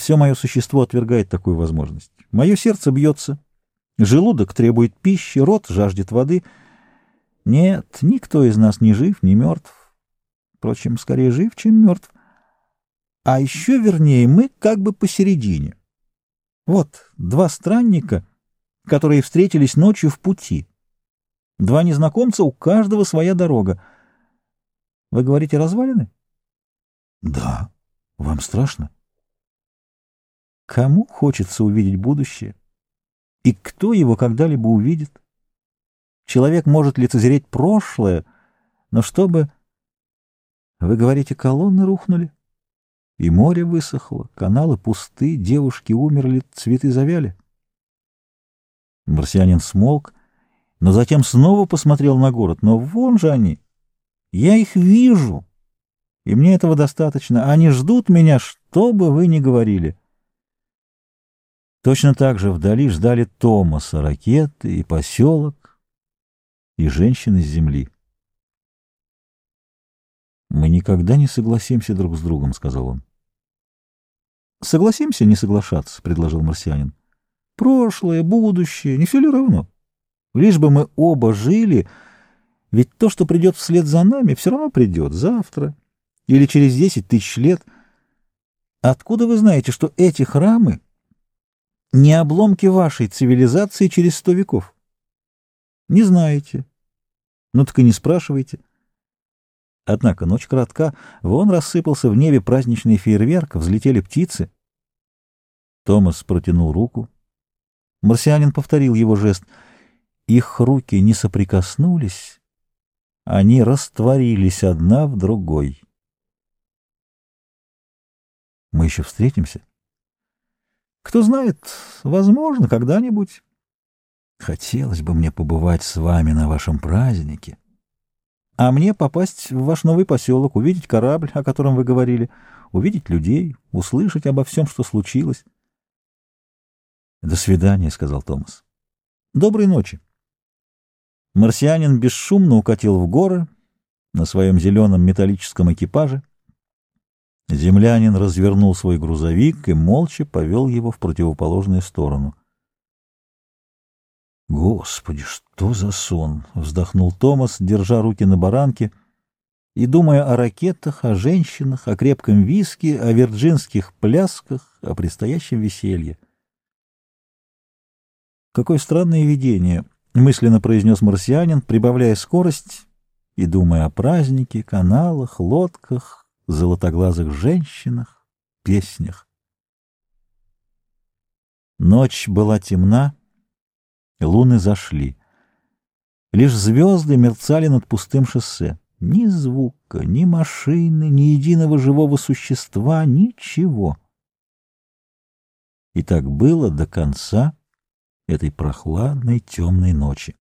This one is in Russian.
Все мое существо отвергает такую возможность. Мое сердце бьется, желудок требует пищи, рот жаждет воды. Нет, никто из нас не жив, не мертв. Впрочем, скорее жив, чем мертв. А еще вернее, мы как бы посередине. Вот два странника, которые встретились ночью в пути. Два незнакомца, у каждого своя дорога. Вы говорите, развалины? Да. Вам страшно? Кому хочется увидеть будущее? И кто его когда-либо увидит? Человек может лицезреть прошлое, но чтобы... Вы говорите, колонны рухнули? И море высохло, каналы пусты, девушки умерли, цветы завяли. Марсианин смолк, но затем снова посмотрел на город. Но вон же они! Я их вижу! И мне этого достаточно. Они ждут меня, что бы вы ни говорили. Точно так же вдали ждали Томаса, ракеты и поселок, и женщины с земли. «Мы никогда не согласимся друг с другом», — сказал он. Согласимся не соглашаться, — предложил марсианин. Прошлое, будущее, не все ли равно? Лишь бы мы оба жили, ведь то, что придет вслед за нами, все равно придет завтра или через десять тысяч лет. Откуда вы знаете, что эти храмы не обломки вашей цивилизации через сто веков? Не знаете. Ну так и не спрашивайте. Однако ночь коротка, вон рассыпался в небе праздничный фейерверк, взлетели птицы. Томас протянул руку. Марсианин повторил его жест. Их руки не соприкоснулись, они растворились одна в другой. Мы еще встретимся? Кто знает, возможно, когда-нибудь. Хотелось бы мне побывать с вами на вашем празднике а мне попасть в ваш новый поселок, увидеть корабль, о котором вы говорили, увидеть людей, услышать обо всем, что случилось. — До свидания, — сказал Томас. — Доброй ночи. Марсианин бесшумно укатил в горы на своем зеленом металлическом экипаже. Землянин развернул свой грузовик и молча повел его в противоположную сторону. Господи, что за сон! Вздохнул Томас, держа руки на баранке и думая о ракетах, о женщинах, о крепком виске, о вирджинских плясках, о предстоящем веселье. Какое странное видение! мысленно произнес марсианин, прибавляя скорость и думая о празднике, каналах, лодках, золотоглазых женщинах, песнях. Ночь была темна, Луны зашли. Лишь звезды мерцали над пустым шоссе. Ни звука, ни машины, ни единого живого существа, ничего. И так было до конца этой прохладной темной ночи.